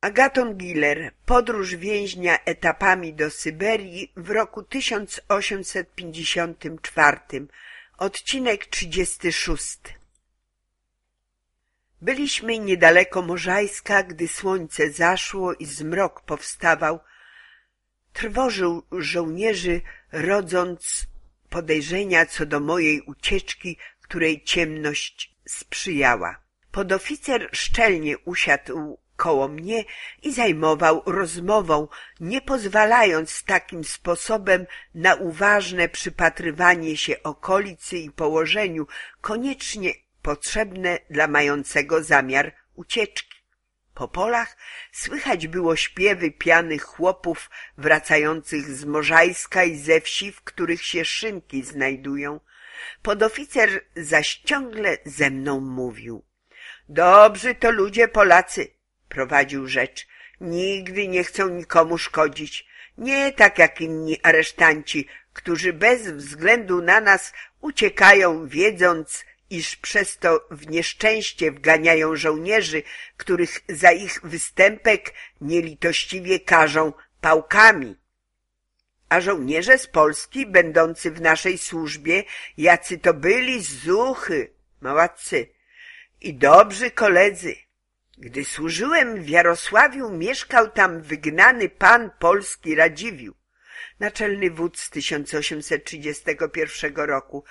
Agaton Giller Podróż więźnia etapami do Syberii w roku 1854 Odcinek 36 Byliśmy niedaleko Morzajska, gdy słońce zaszło i zmrok powstawał. Trwożył żołnierzy, rodząc podejrzenia co do mojej ucieczki, której ciemność sprzyjała. Podoficer szczelnie usiadł koło mnie i zajmował rozmową, nie pozwalając takim sposobem na uważne przypatrywanie się okolicy i położeniu koniecznie potrzebne dla mającego zamiar ucieczki. Po polach słychać było śpiewy pianych chłopów wracających z Morzajska i ze wsi, w których się szynki znajdują. Podoficer zaś ciągle ze mną mówił. Dobrzy to ludzie Polacy, prowadził rzecz. Nigdy nie chcą nikomu szkodzić. Nie tak jak inni aresztanci, którzy bez względu na nas uciekają, wiedząc, iż przez to w nieszczęście wganiają żołnierzy, których za ich występek nielitościwie karzą pałkami. A żołnierze z Polski, będący w naszej służbie, jacy to byli zuchy, małacy i dobrzy koledzy. Gdy służyłem w Jarosławiu, mieszkał tam wygnany pan polski Radziwił, naczelny wódz 1831 roku,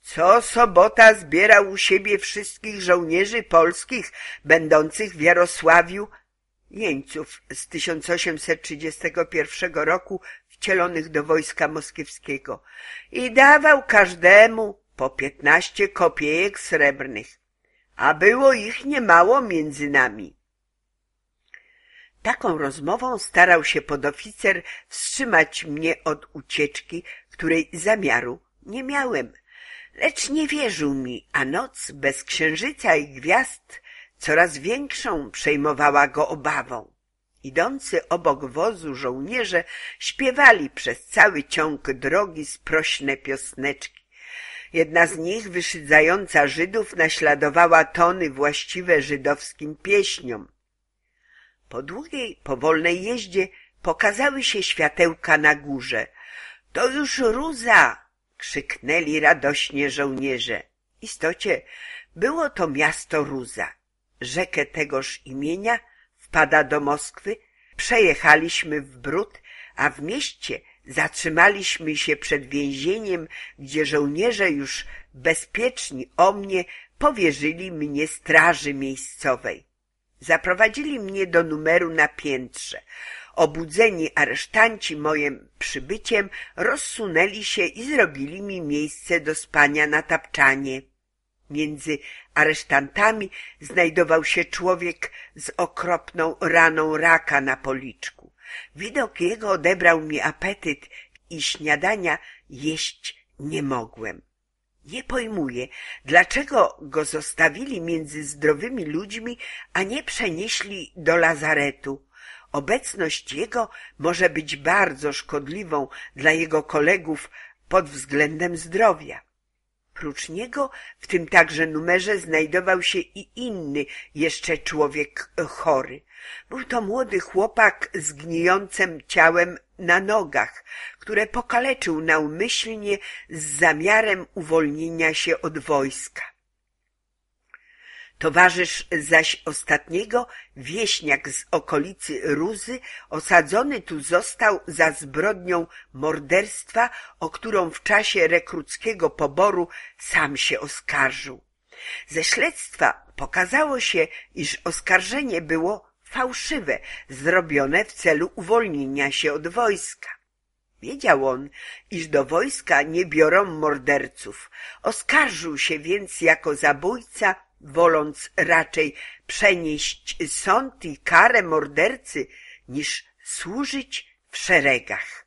co sobota zbierał u siebie wszystkich żołnierzy polskich będących w Jarosławiu, jeńców z 1831 roku wcielonych do wojska moskiewskiego. I dawał każdemu po piętnaście kopiejek srebrnych, a było ich niemało między nami. Taką rozmową starał się podoficer wstrzymać mnie od ucieczki, której zamiaru nie miałem – lecz nie wierzył mi, a noc bez księżyca i gwiazd coraz większą przejmowała go obawą. Idący obok wozu żołnierze śpiewali przez cały ciąg drogi sprośne piosneczki. Jedna z nich, wyszydzająca Żydów, naśladowała tony właściwe żydowskim pieśniom. Po długiej, powolnej jeździe pokazały się światełka na górze. To już Ruza! krzyknęli radośnie żołnierze. Istocie było to miasto Ruza. Rzekę tegoż imienia wpada do Moskwy, przejechaliśmy w Brud, a w mieście zatrzymaliśmy się przed więzieniem, gdzie żołnierze już bezpieczni o mnie powierzyli mnie straży miejscowej. Zaprowadzili mnie do numeru na piętrze. Obudzeni aresztanci moim przybyciem rozsunęli się i zrobili mi miejsce do spania na tapczanie. Między aresztantami znajdował się człowiek z okropną raną raka na policzku. Widok jego odebrał mi apetyt i śniadania jeść nie mogłem. Nie pojmuję, dlaczego go zostawili między zdrowymi ludźmi, a nie przenieśli do lazaretu. Obecność jego może być bardzo szkodliwą dla jego kolegów pod względem zdrowia. Prócz niego w tym także numerze znajdował się i inny jeszcze człowiek chory. Był to młody chłopak z gnijącym ciałem na nogach, które pokaleczył naumyślnie z zamiarem uwolnienia się od wojska. Towarzysz zaś ostatniego, wieśniak z okolicy Ruzy, osadzony tu został za zbrodnią morderstwa, o którą w czasie rekruckiego poboru sam się oskarżył. Ze śledztwa pokazało się, iż oskarżenie było fałszywe, zrobione w celu uwolnienia się od wojska. Wiedział on, iż do wojska nie biorą morderców. Oskarżył się więc jako zabójca woląc raczej przenieść sąd i karę mordercy, niż służyć w szeregach.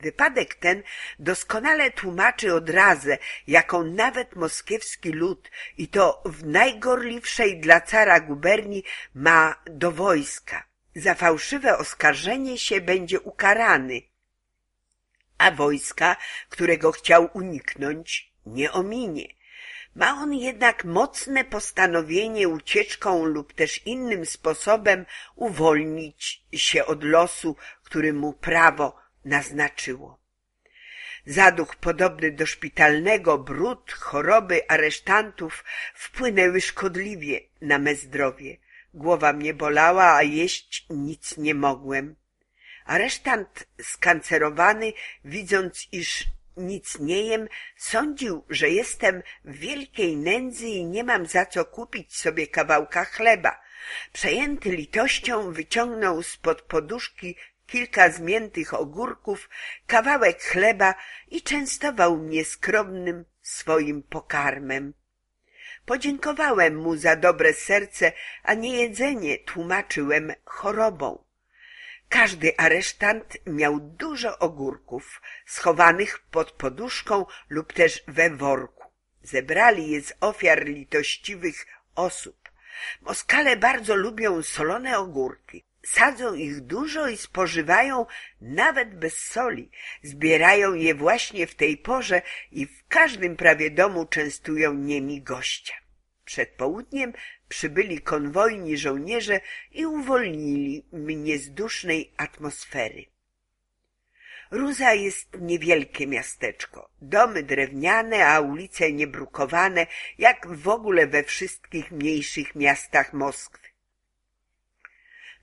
Wypadek ten doskonale tłumaczy odrazę, jaką nawet moskiewski lud i to w najgorliwszej dla cara guberni ma do wojska. Za fałszywe oskarżenie się będzie ukarany, a wojska, którego chciał uniknąć, nie ominie. Ma on jednak mocne postanowienie ucieczką lub też innym sposobem uwolnić się od losu, który mu prawo naznaczyło. Zaduch podobny do szpitalnego, brud, choroby aresztantów wpłynęły szkodliwie na me zdrowie. Głowa mnie bolała, a jeść nic nie mogłem. Aresztant skancerowany, widząc, iż nic nie jem, sądził, że jestem w wielkiej nędzy i nie mam za co kupić sobie kawałka chleba. Przejęty litością wyciągnął spod poduszki kilka zmiętych ogórków, kawałek chleba i częstował mnie skromnym swoim pokarmem. Podziękowałem mu za dobre serce, a niejedzenie tłumaczyłem chorobą. Każdy aresztant miał dużo ogórków, schowanych pod poduszką lub też we worku. Zebrali je z ofiar litościwych osób. Moskale bardzo lubią solone ogórki. Sadzą ich dużo i spożywają nawet bez soli. Zbierają je właśnie w tej porze i w każdym prawie domu częstują niemi gościa. Przed południem przybyli konwojni żołnierze i uwolnili mnie z dusznej atmosfery. Ruza jest niewielkie miasteczko, domy drewniane, a ulice niebrukowane, jak w ogóle we wszystkich mniejszych miastach Moskwy.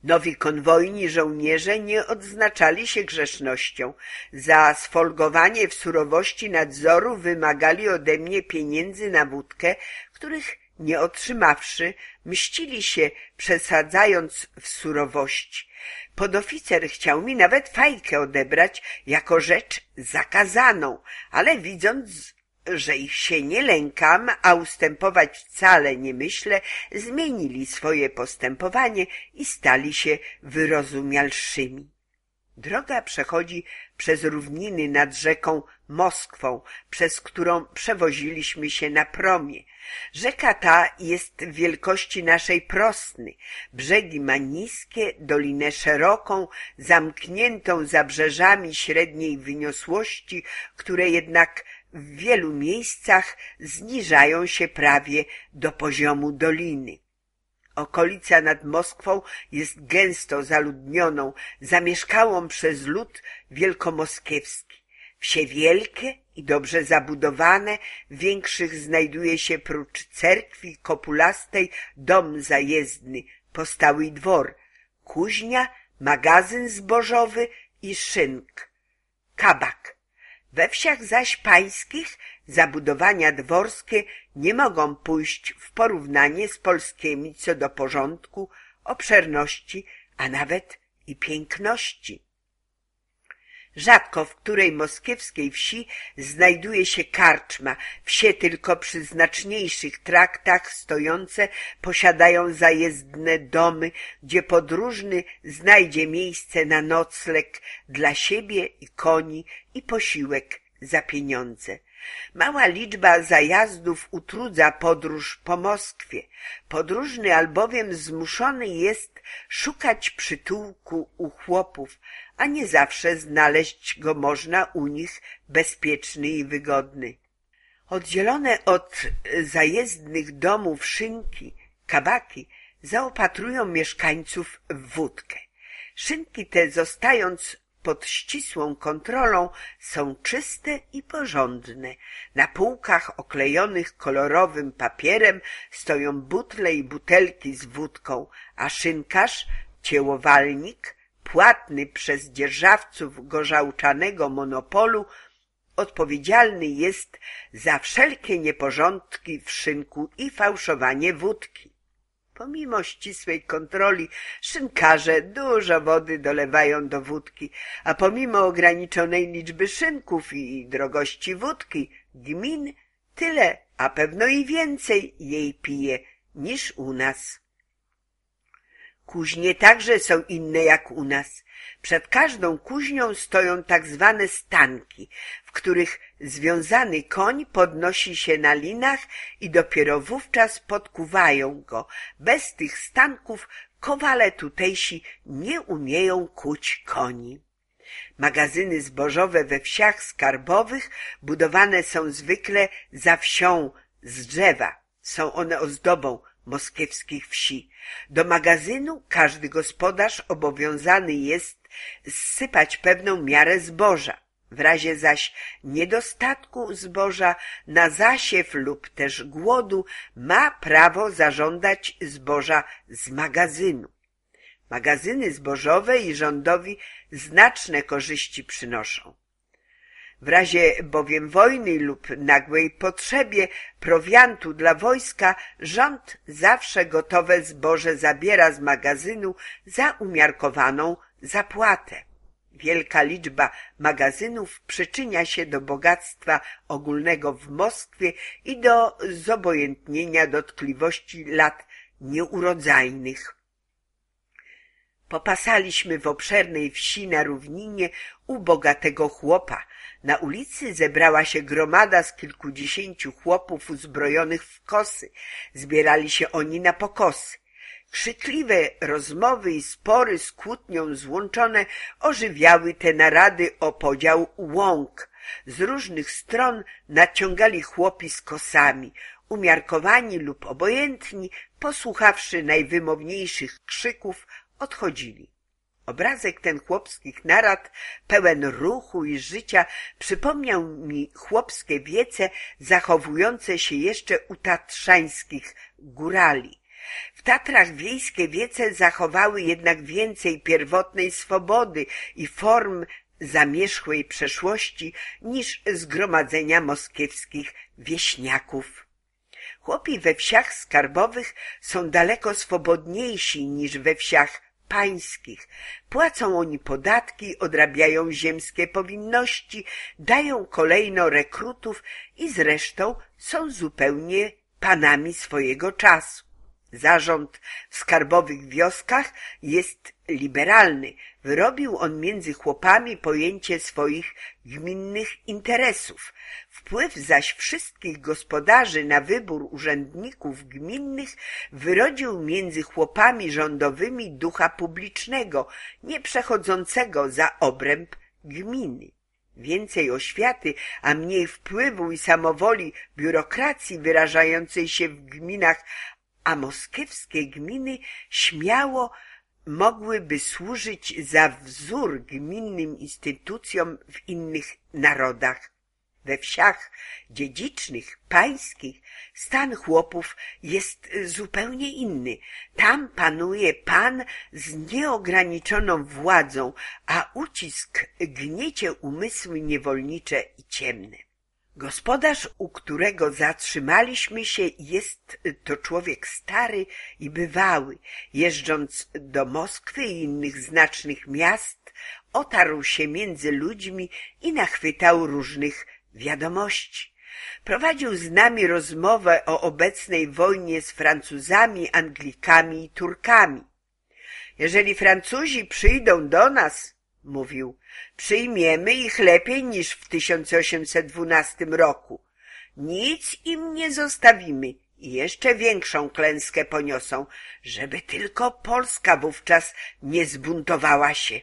Nowi konwojni żołnierze nie odznaczali się grzesznością. Za sfolgowanie w surowości nadzoru wymagali ode mnie pieniędzy na wódkę, których nie otrzymawszy, mścili się, przesadzając w surowości. Podoficer chciał mi nawet fajkę odebrać jako rzecz zakazaną, ale widząc, że ich się nie lękam, a ustępować wcale nie myślę, zmienili swoje postępowanie i stali się wyrozumialszymi. Droga przechodzi przez równiny nad rzeką Moskwą, przez którą przewoziliśmy się na promie. Rzeka ta jest wielkości naszej Prosny. Brzegi ma niskie, dolinę szeroką, zamkniętą zabrzeżami średniej wyniosłości, które jednak w wielu miejscach zniżają się prawie do poziomu doliny. Okolica nad Moskwą jest gęsto zaludnioną, zamieszkałą przez lud wielkomoskiewski. Wsie wielkie i dobrze zabudowane, w większych znajduje się prócz cerkwi kopulastej dom zajezdny, postały dwor, kuźnia, magazyn zbożowy i szynk, kabak. We wsiach zaś pańskich zabudowania dworskie nie mogą pójść w porównanie z polskimi co do porządku, obszerności, a nawet i piękności. Rzadko w której moskiewskiej wsi znajduje się karczma. Wsie tylko przy znaczniejszych traktach stojące posiadają zajezdne domy, gdzie podróżny znajdzie miejsce na nocleg dla siebie i koni i posiłek za pieniądze. Mała liczba zajazdów utrudza podróż po Moskwie. Podróżny albowiem zmuszony jest szukać przytułku u chłopów, a nie zawsze znaleźć go można u nich bezpieczny i wygodny. Oddzielone od zajezdnych domów szynki, kabaki zaopatrują mieszkańców w wódkę. Szynki te, zostając pod ścisłą kontrolą, są czyste i porządne. Na półkach oklejonych kolorowym papierem stoją butle i butelki z wódką, a szynkarz, ciełowalnik, płatny przez dzierżawców gorzałczanego monopolu, odpowiedzialny jest za wszelkie nieporządki w szynku i fałszowanie wódki. Pomimo ścisłej kontroli szynkarze dużo wody dolewają do wódki, a pomimo ograniczonej liczby szynków i drogości wódki, gmin tyle, a pewno i więcej jej pije niż u nas. Kuźnie także są inne jak u nas. Przed każdą kuźnią stoją tak zwane stanki, w których związany koń podnosi się na linach i dopiero wówczas podkuwają go. Bez tych stanków kowale tutejsi nie umieją kuć koni. Magazyny zbożowe we wsiach skarbowych budowane są zwykle za wsią z drzewa. Są one ozdobą moskiewskich wsi. Do magazynu każdy gospodarz obowiązany jest zsypać pewną miarę zboża. W razie zaś niedostatku zboża na zasiew lub też głodu ma prawo zażądać zboża z magazynu. Magazyny zbożowe i rządowi znaczne korzyści przynoszą. W razie bowiem wojny lub nagłej potrzebie prowiantu dla wojska rząd zawsze gotowe zboże zabiera z magazynu za umiarkowaną zapłatę. Wielka liczba magazynów przyczynia się do bogactwa ogólnego w Moskwie i do zobojętnienia dotkliwości lat nieurodzajnych. Popasaliśmy w obszernej wsi na równinie u bogatego chłopa. Na ulicy zebrała się gromada z kilkudziesięciu chłopów uzbrojonych w kosy. Zbierali się oni na pokosy. Krzykliwe rozmowy i spory z kłótnią złączone ożywiały te narady o podział łąk. Z różnych stron naciągali chłopi z kosami, umiarkowani lub obojętni, posłuchawszy najwymowniejszych krzyków, odchodzili. Obrazek ten chłopskich narad, pełen ruchu i życia, przypomniał mi chłopskie wiece zachowujące się jeszcze u tatrzańskich górali. W Tatrach wiejskie wiece zachowały jednak więcej pierwotnej swobody i form zamierzchłej przeszłości niż zgromadzenia moskiewskich wieśniaków. Chłopi we wsiach skarbowych są daleko swobodniejsi niż we wsiach pańskich. Płacą oni podatki, odrabiają ziemskie powinności, dają kolejno rekrutów i zresztą są zupełnie panami swojego czasu. Zarząd w skarbowych wioskach jest liberalny. Wyrobił on między chłopami pojęcie swoich gminnych interesów. Wpływ zaś wszystkich gospodarzy na wybór urzędników gminnych wyrodził między chłopami rządowymi ducha publicznego, nie przechodzącego za obręb gminy. Więcej oświaty, a mniej wpływu i samowoli biurokracji wyrażającej się w gminach a moskiewskie gminy śmiało mogłyby służyć za wzór gminnym instytucjom w innych narodach. We wsiach dziedzicznych, pańskich, stan chłopów jest zupełnie inny. Tam panuje pan z nieograniczoną władzą, a ucisk gniecie umysły niewolnicze i ciemne. Gospodarz, u którego zatrzymaliśmy się, jest to człowiek stary i bywały. Jeżdżąc do Moskwy i innych znacznych miast, otarł się między ludźmi i nachwytał różnych wiadomości. Prowadził z nami rozmowę o obecnej wojnie z Francuzami, Anglikami i Turkami. Jeżeli Francuzi przyjdą do nas, mówił, Przyjmiemy ich lepiej niż w 1812 roku. Nic im nie zostawimy i jeszcze większą klęskę poniosą, żeby tylko Polska wówczas nie zbuntowała się.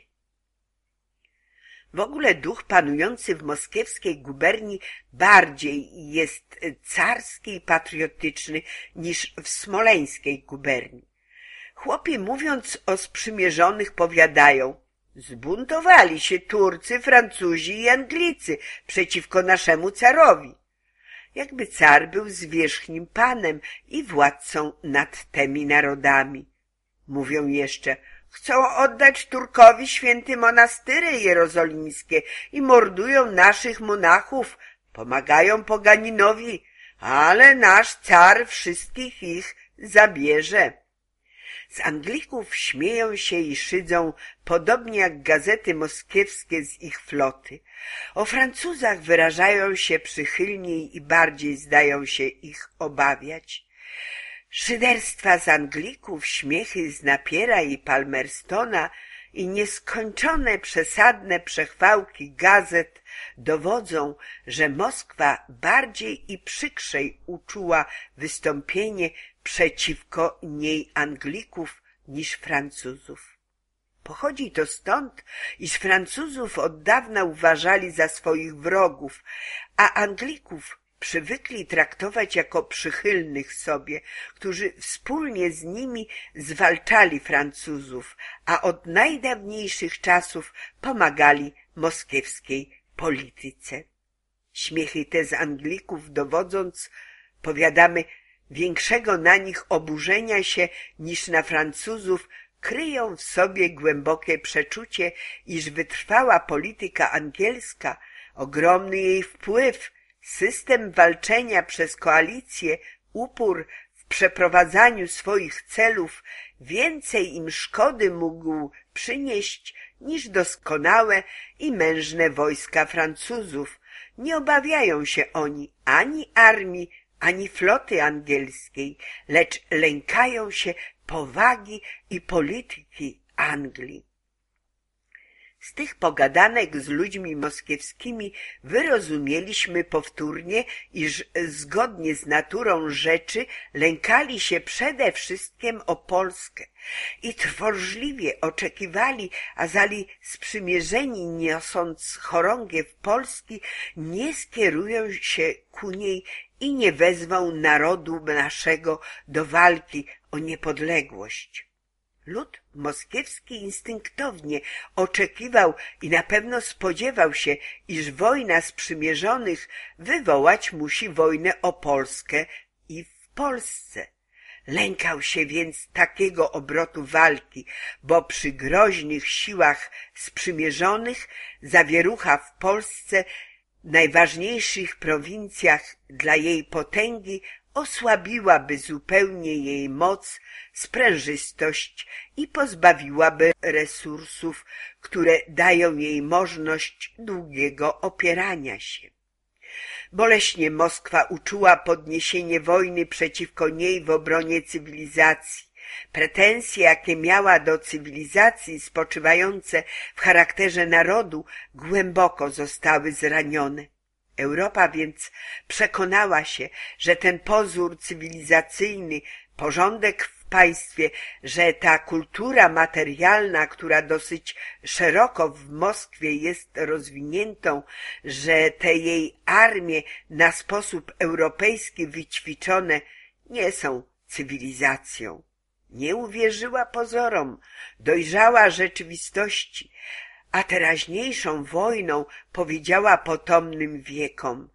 W ogóle duch panujący w moskiewskiej guberni bardziej jest carski i patriotyczny niż w smoleńskiej guberni. Chłopi mówiąc o sprzymierzonych powiadają, Zbuntowali się Turcy, Francuzi i Anglicy przeciwko naszemu carowi. Jakby car był zwierzchnim panem i władcą nad tymi narodami. Mówią jeszcze, chcą oddać Turkowi święty monastyry jerozolimskie i mordują naszych monachów, pomagają poganinowi, ale nasz car wszystkich ich zabierze. Z Anglików śmieją się i szydzą, podobnie jak gazety moskiewskie z ich floty. O Francuzach wyrażają się przychylniej i bardziej zdają się ich obawiać. Szyderstwa z Anglików, śmiechy z Napiera i Palmerstona i nieskończone przesadne przechwałki gazet dowodzą, że Moskwa bardziej i przykrzej uczuła wystąpienie przeciwko niej Anglików niż Francuzów. Pochodzi to stąd, iż Francuzów od dawna uważali za swoich wrogów, a Anglików przywykli traktować jako przychylnych sobie, którzy wspólnie z nimi zwalczali Francuzów, a od najdawniejszych czasów pomagali moskiewskiej polityce. Śmiechy te z Anglików dowodząc, powiadamy, większego na nich oburzenia się niż na Francuzów, kryją w sobie głębokie przeczucie, iż wytrwała polityka angielska, ogromny jej wpływ, system walczenia przez koalicję, upór w przeprowadzaniu swoich celów więcej im szkody mógł przynieść niż doskonałe i mężne wojska Francuzów. Nie obawiają się oni ani armii, ani floty angielskiej, lecz lękają się powagi i polityki Anglii. Z tych pogadanek z ludźmi moskiewskimi wyrozumieliśmy powtórnie, iż zgodnie z naturą rzeczy lękali się przede wszystkim o Polskę i trwożliwie oczekiwali, azali sprzymierzeni niosąc chorągiew Polski nie skierują się ku niej i nie wezwą narodu naszego do walki o niepodległość. Lud moskiewski instynktownie oczekiwał i na pewno spodziewał się, iż wojna sprzymierzonych wywołać musi wojnę o Polskę i w Polsce. Lękał się więc takiego obrotu walki, bo przy groźnych siłach sprzymierzonych zawierucha w Polsce najważniejszych prowincjach dla jej potęgi osłabiłaby zupełnie jej moc, sprężystość i pozbawiłaby resursów, które dają jej możliwość długiego opierania się. Boleśnie Moskwa uczuła podniesienie wojny przeciwko niej w obronie cywilizacji. Pretensje, jakie miała do cywilizacji spoczywające w charakterze narodu, głęboko zostały zranione. Europa więc przekonała się, że ten pozór cywilizacyjny, porządek w państwie, że ta kultura materialna, która dosyć szeroko w Moskwie jest rozwiniętą, że te jej armie na sposób europejski wyćwiczone nie są cywilizacją. Nie uwierzyła pozorom, dojrzała rzeczywistości, a teraźniejszą wojną powiedziała potomnym wiekom,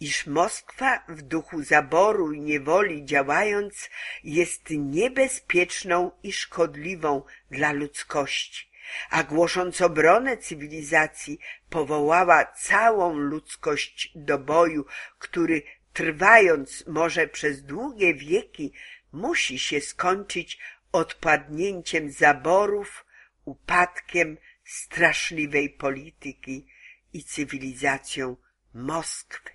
iż Moskwa w duchu zaboru i niewoli działając jest niebezpieczną i szkodliwą dla ludzkości, a głosząc obronę cywilizacji powołała całą ludzkość do boju, który trwając może przez długie wieki musi się skończyć odpadnięciem zaborów, upadkiem straszliwej polityki i cywilizacją Moskwy.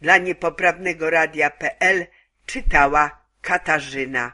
Dla niepoprawnego radia.pl czytała Katarzyna